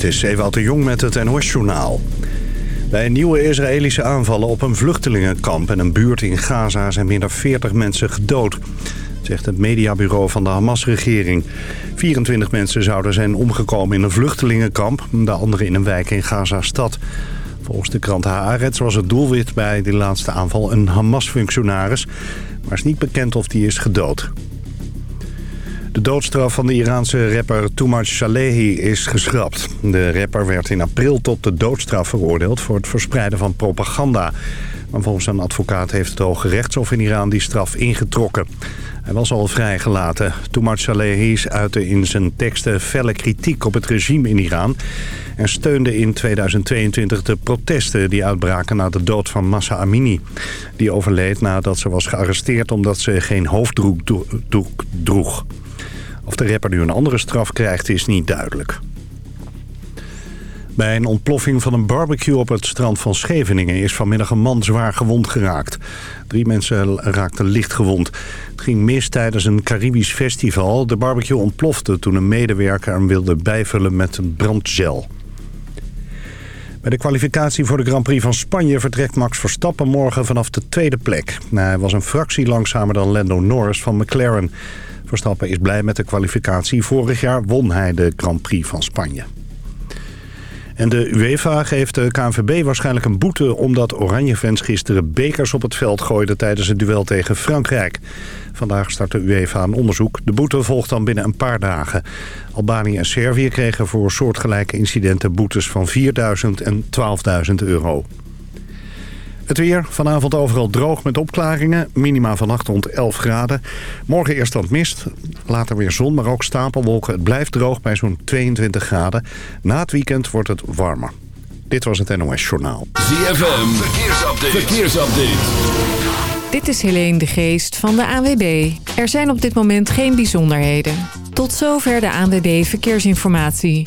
Dit is Ewout de Jong met het NOS-journaal. Bij nieuwe Israëlische aanvallen op een vluchtelingenkamp en een buurt in Gaza zijn meer dan 40 mensen gedood. Zegt het mediabureau van de Hamas-regering. 24 mensen zouden zijn omgekomen in een vluchtelingenkamp, de andere in een wijk in Gaza-stad. Volgens de krant Haaretz was het doelwit bij die laatste aanval een Hamas-functionaris, maar is niet bekend of die is gedood. De doodstraf van de Iraanse rapper Toumaj Salehi is geschrapt. De rapper werd in april tot de doodstraf veroordeeld voor het verspreiden van propaganda. Maar volgens zijn advocaat heeft het Hoge Rechtshof in Iran die straf ingetrokken. Hij was al vrijgelaten. Toumaj Salehi uitte in zijn teksten felle kritiek op het regime in Iran... en steunde in 2022 de protesten die uitbraken na de dood van Massa Amini. Die overleed nadat ze was gearresteerd omdat ze geen hoofddoek droeg. Of de rapper nu een andere straf krijgt is niet duidelijk. Bij een ontploffing van een barbecue op het strand van Scheveningen... is vanmiddag een man zwaar gewond geraakt. Drie mensen raakten licht gewond. Het ging mis tijdens een Caribisch festival. De barbecue ontplofte toen een medewerker hem wilde bijvullen met een brandgel. Bij de kwalificatie voor de Grand Prix van Spanje vertrekt Max Verstappen morgen vanaf de tweede plek. Hij was een fractie langzamer dan Lando Norris van McLaren. Verstappen is blij met de kwalificatie. Vorig jaar won hij de Grand Prix van Spanje. En de UEFA geeft de KNVB waarschijnlijk een boete... omdat Oranje-fans gisteren bekers op het veld gooiden... tijdens het duel tegen Frankrijk. Vandaag start de UEFA een onderzoek. De boete volgt dan binnen een paar dagen. Albanië en Servië kregen voor soortgelijke incidenten boetes van 4.000 en 12.000 euro. Het weer, vanavond overal droog met opklaringen. Minima vannacht rond 11 graden. Morgen eerst wat mist, later weer zon, maar ook stapelwolken. Het blijft droog bij zo'n 22 graden. Na het weekend wordt het warmer. Dit was het NOS Journaal. ZFM, verkeersupdate. verkeersupdate. Dit is Helene de Geest van de ANWB. Er zijn op dit moment geen bijzonderheden. Tot zover de ANWB Verkeersinformatie.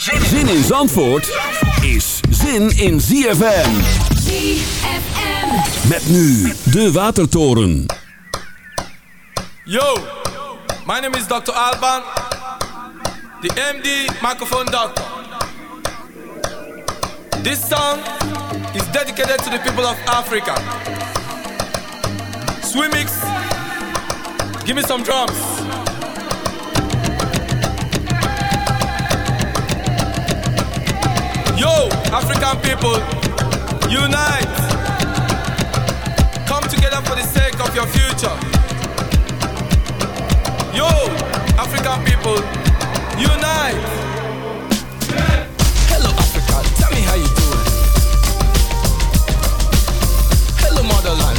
Zin in Zandvoort is zin in ZFM. ZFM. Met nu de Watertoren. Yo, my name is Dr. Alban, the MD microphone doctor. This song is dedicated to the people of Africa. Swimmix, give me some drums. Yo, African people, unite. Come together for the sake of your future. Yo, African people, unite. Hello, Africa, tell me how you doing. Hello, motherland,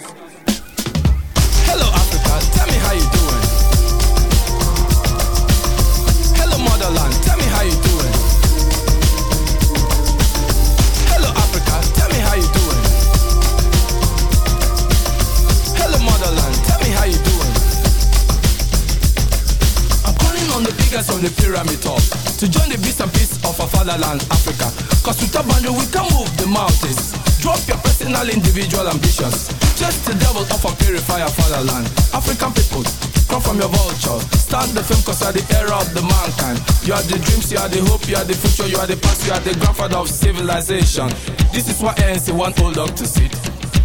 To join the beast and peace of our fatherland, Africa. Cause with a boundary we can move the mountains. Drop your personal, individual ambitions. Just the devil of a purifier fatherland. African people, come from your vulture. Start the film cause you are the era of the mankind. You are the dreams, you are the hope, you are the future, you are the past, you are the grandfather of civilization. This is what ANC want old dog to sit.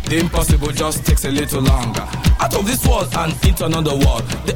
The impossible just takes a little longer. Out of this world and into another world. The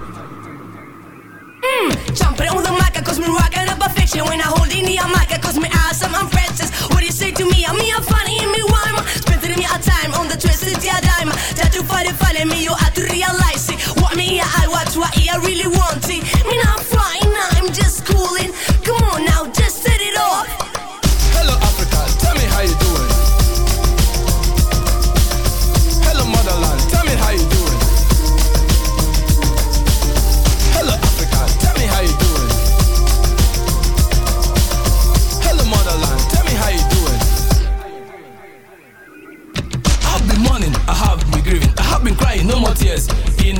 Mmm, jumping on the mic, cause me rocking up a fiction. When I hold in the mic, cause me awesome, I'm Francis What do you say to me? I'm me, I'm funny, and me rhyme Spending me a time on the twisted yeah dime Try to find it, find me, you have to realize it. What me, I watch, what I really want Me not flying, I'm just cooling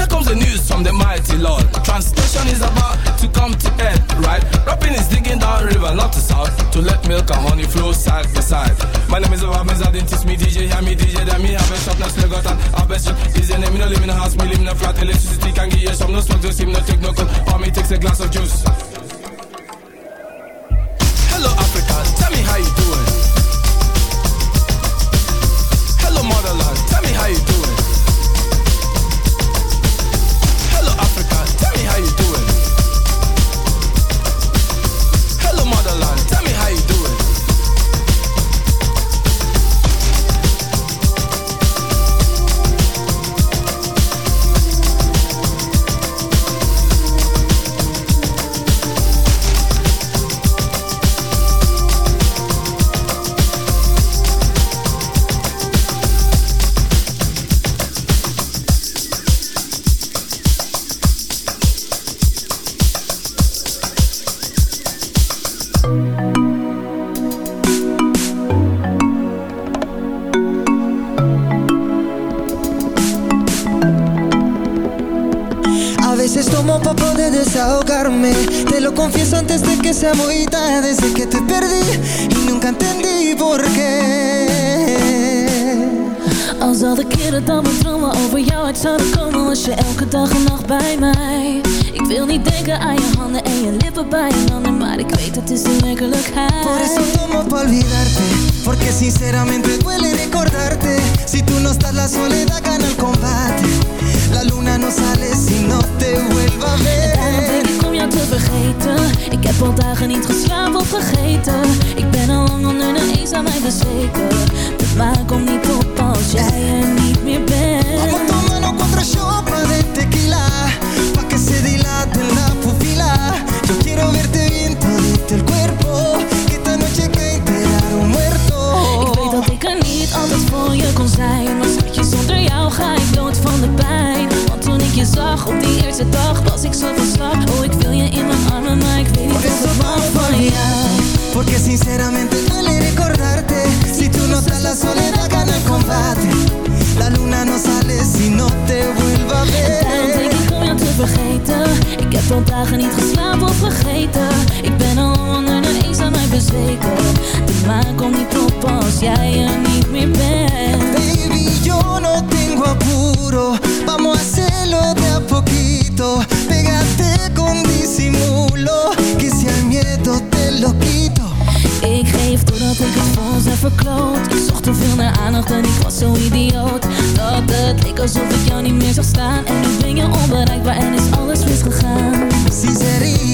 Here comes the news from the mighty Lord. Translation is about to come to end, right? Rapping is digging down river, not to south, to let milk and honey flow side by side. My name is Obamiz, I didn't teach me DJ, hear me DJ, then me have a shop, now still got an best shop. Is your name, me no live in a house, me live in a flat, electricity can give you some, no smoke, no steam, no take no cold, or me takes a glass of juice. Hello Africa, tell me how you doing. Hello motherland, tell me how you doing. Als jij er niet meer bent. Baby, yo no tengo apuro. Vamos a hacerlo de a poquito. Pégate con disimulo Que si al miedo te lo quito. Ik geef doordat ik het voor heb verkloot. Ik zocht te veel naar aandacht en ik was zo idioot. Dat het leek alsof ik jou niet meer zag staan. En nu ben je onbereikbaar en is alles misgegaan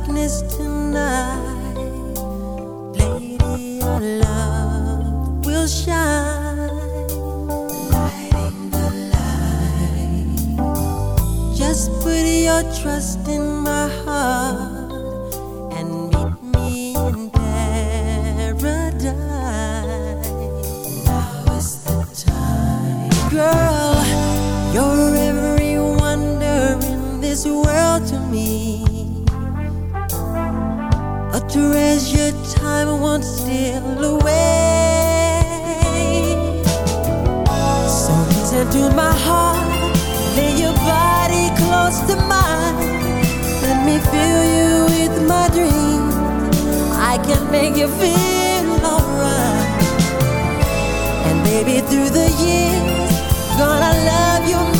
darkness tonight. Lady, our love will shine. Just put your trust in my heart And meet me in paradise. Now is the time. Girl, you're every wonder in this world treasure time won't steal away. So listen to my heart Lay your body close to mine. Let me fill you with my dreams. I can make you feel alright. And through the years, gonna love you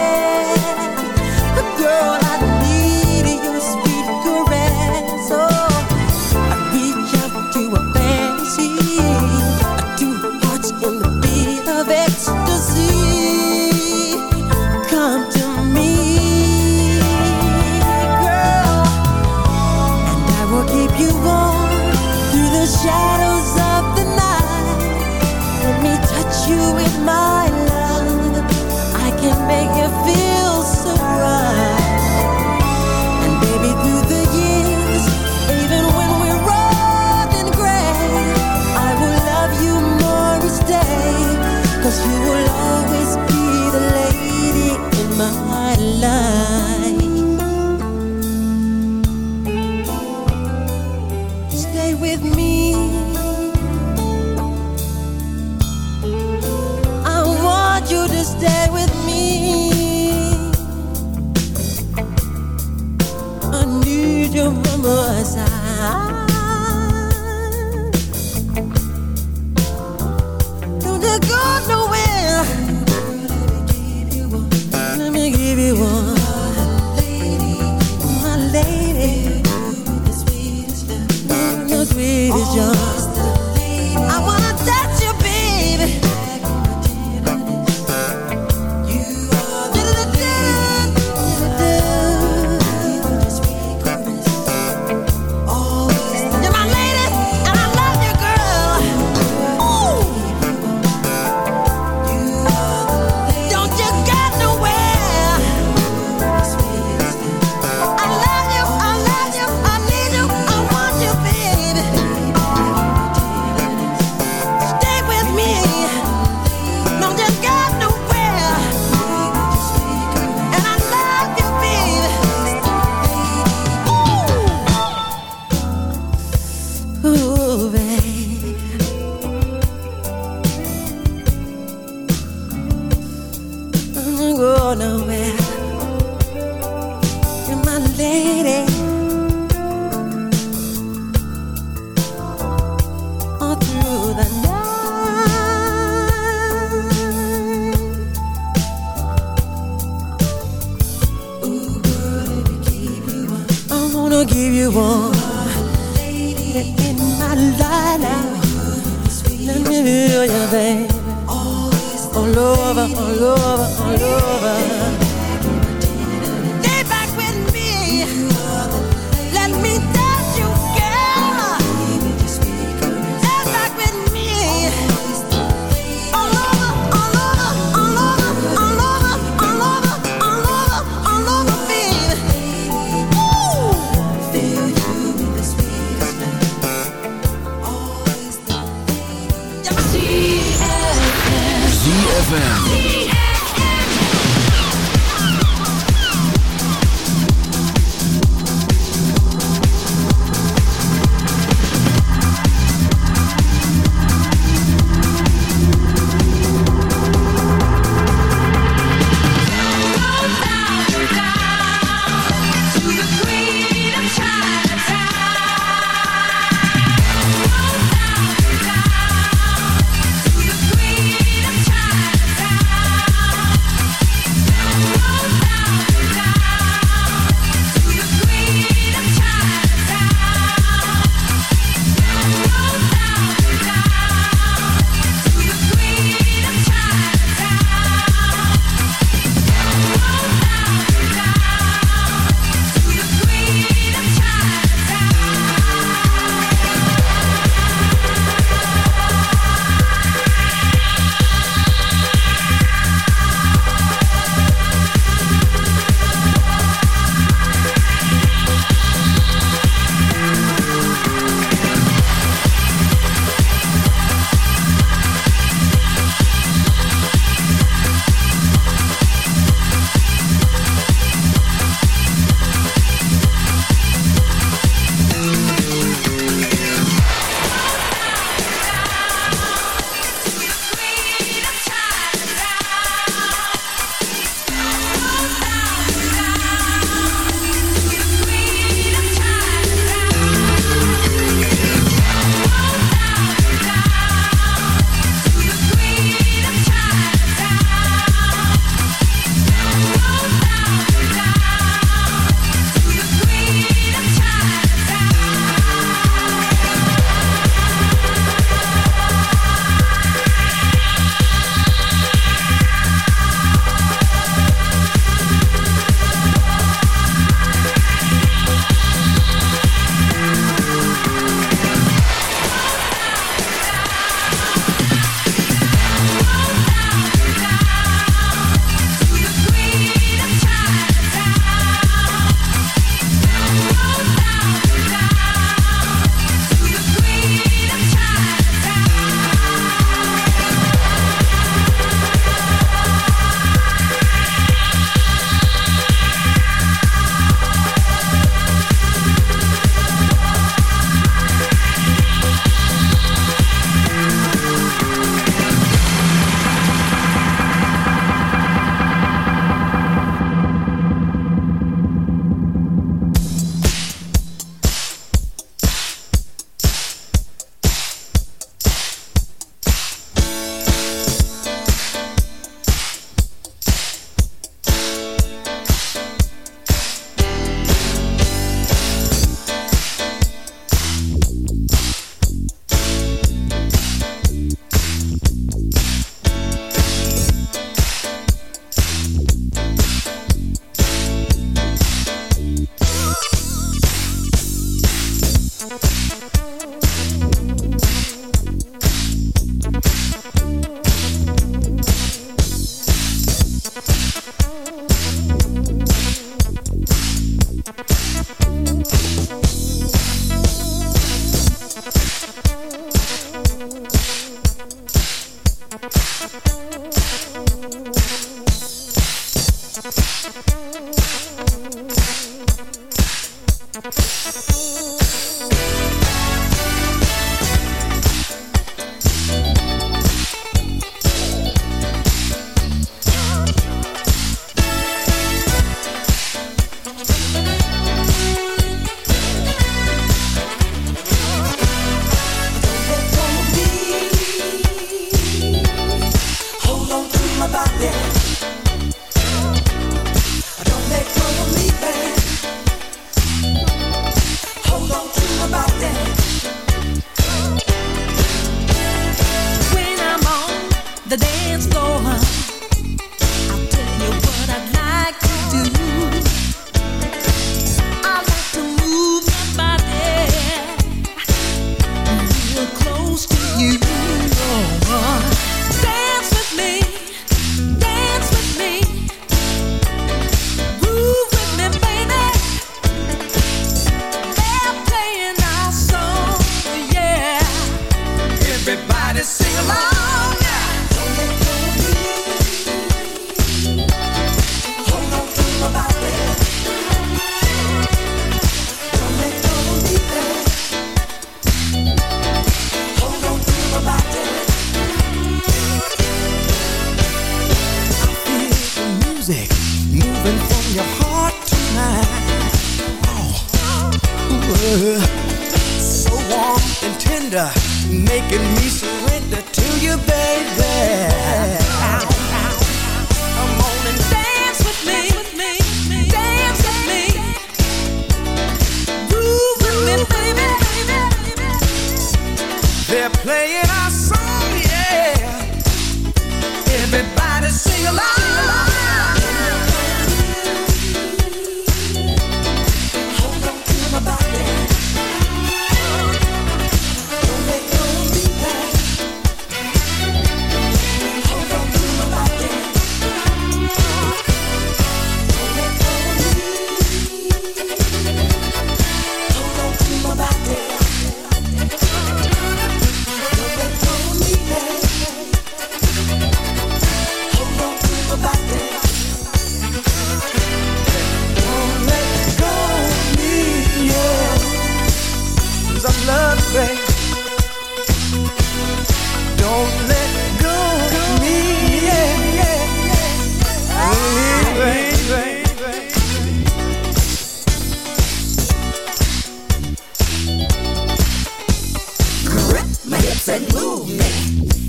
and move me.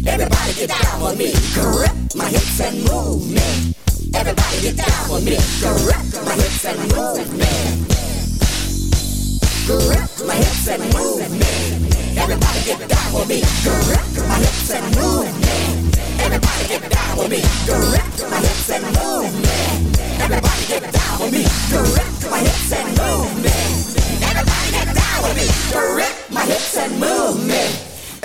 Everybody get down with me. Grip my hips and move me. Everybody get down with me. Grip my hips and move me. Correct my hips and move me. Everybody get down with me. Grip my hips and move me. Everybody get down with me. Grip my hips and move me. Everybody get down with me. Grip my hips and move me. Everybody get down with me. Grip my hips and move me.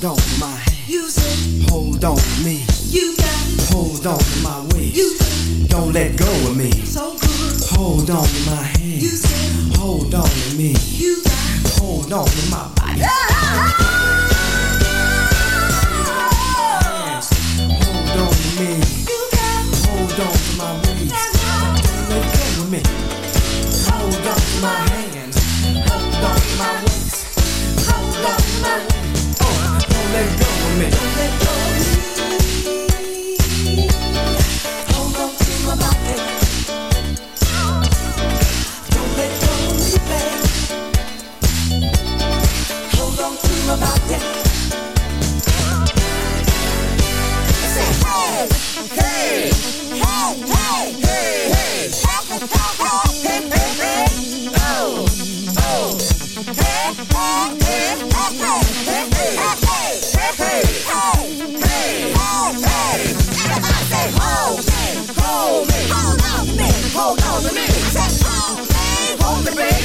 Hold on my hand. Use it. Hold on to me. You got. Hold on to my waist. You said. Don't let go of me. So good. Hold on to my hand. You said. Hold on to me. You got. Hold on to my body. me.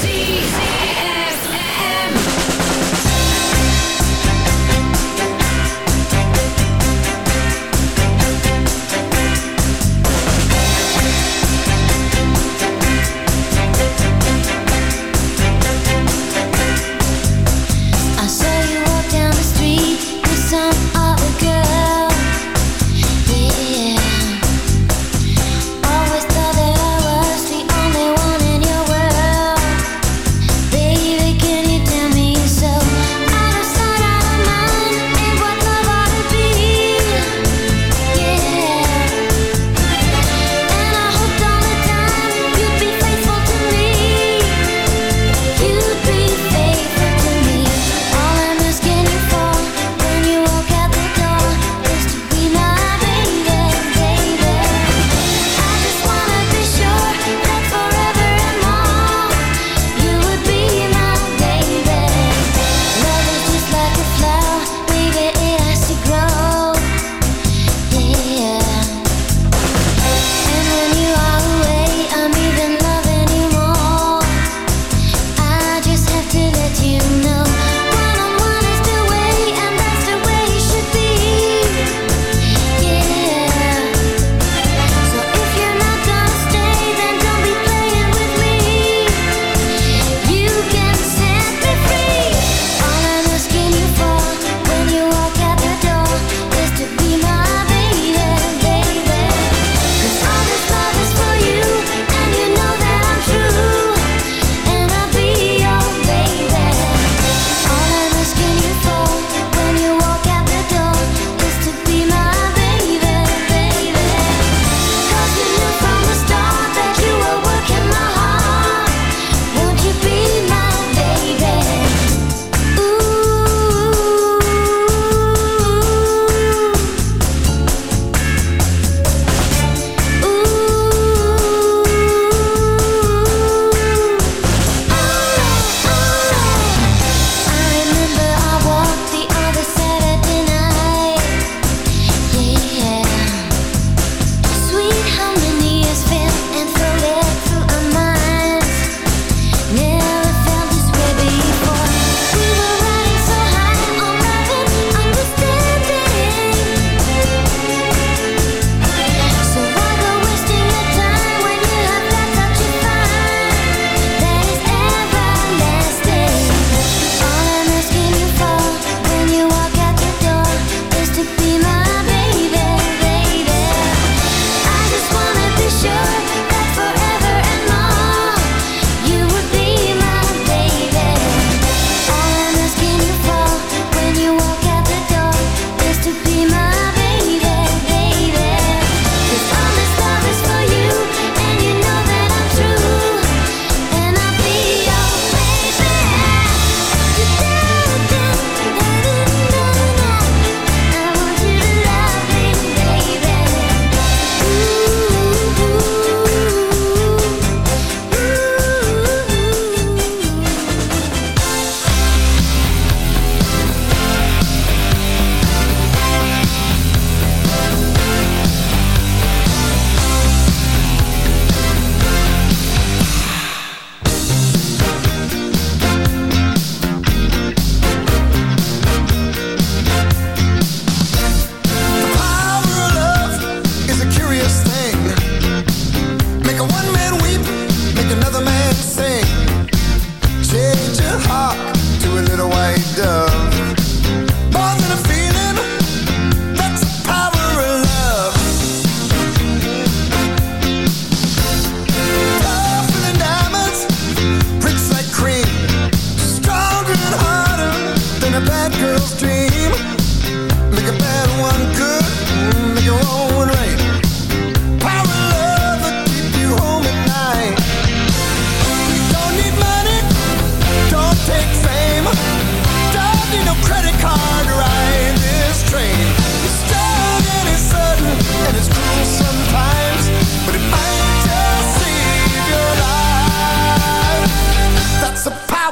Z, Z.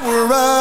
we're right.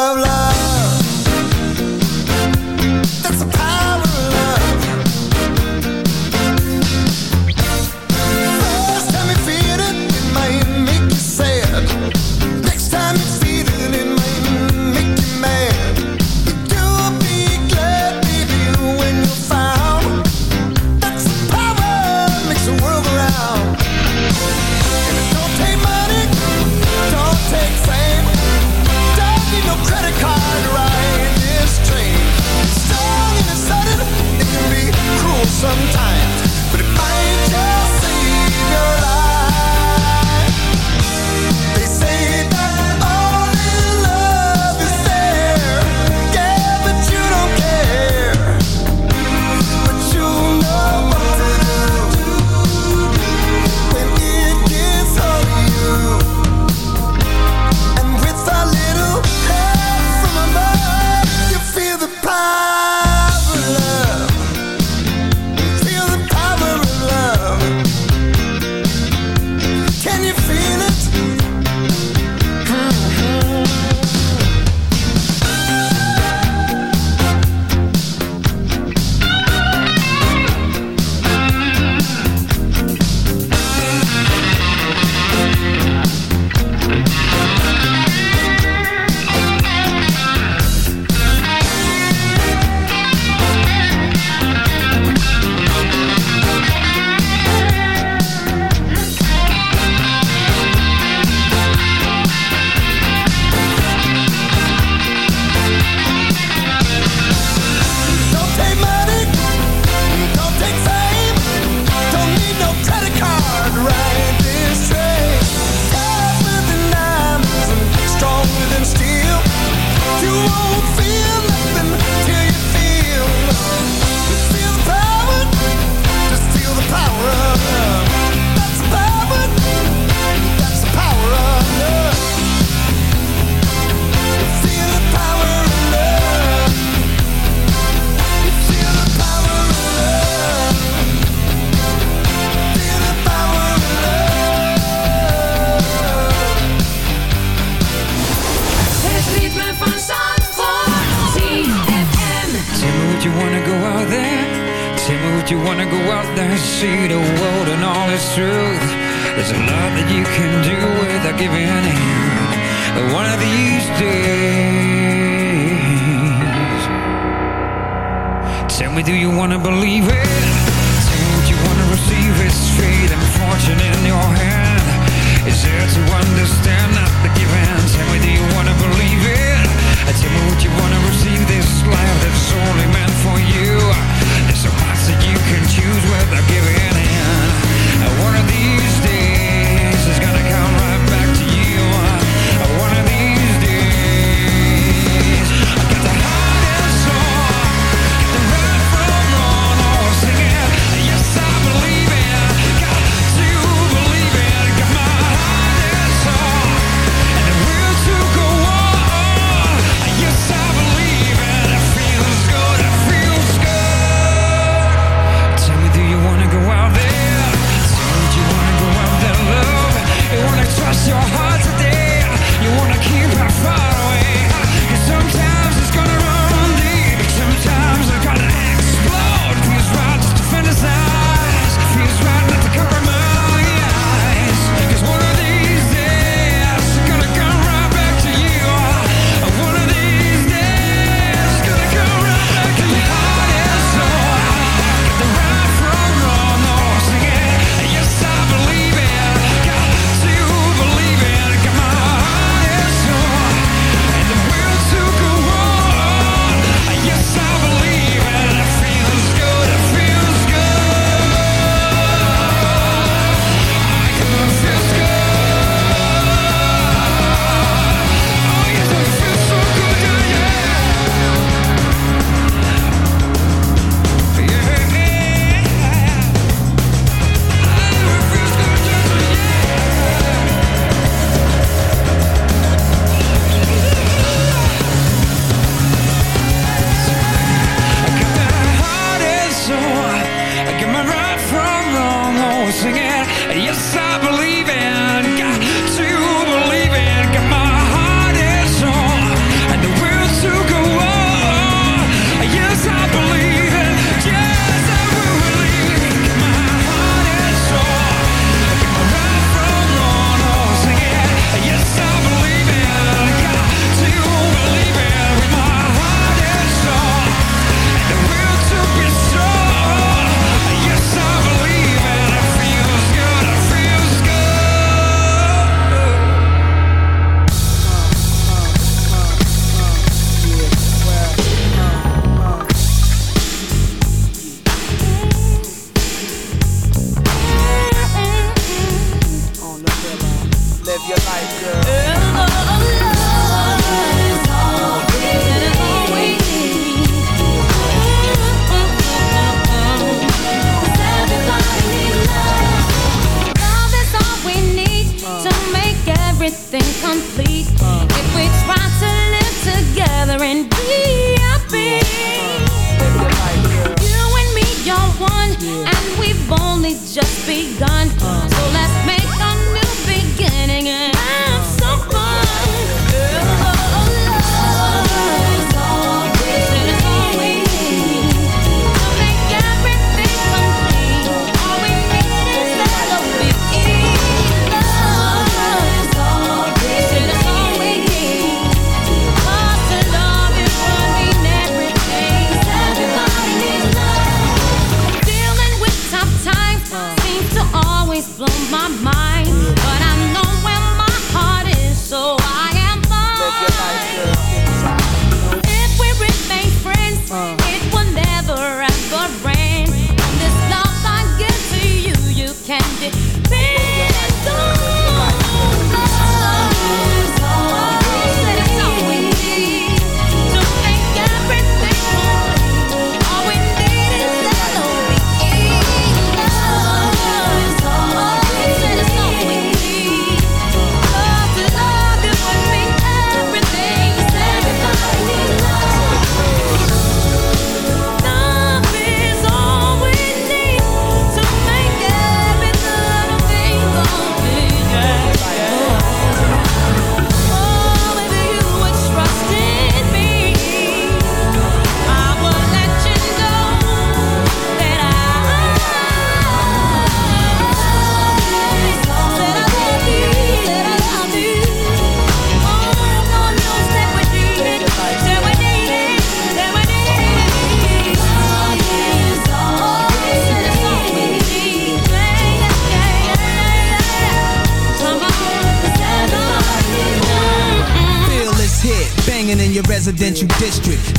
Your life, girl.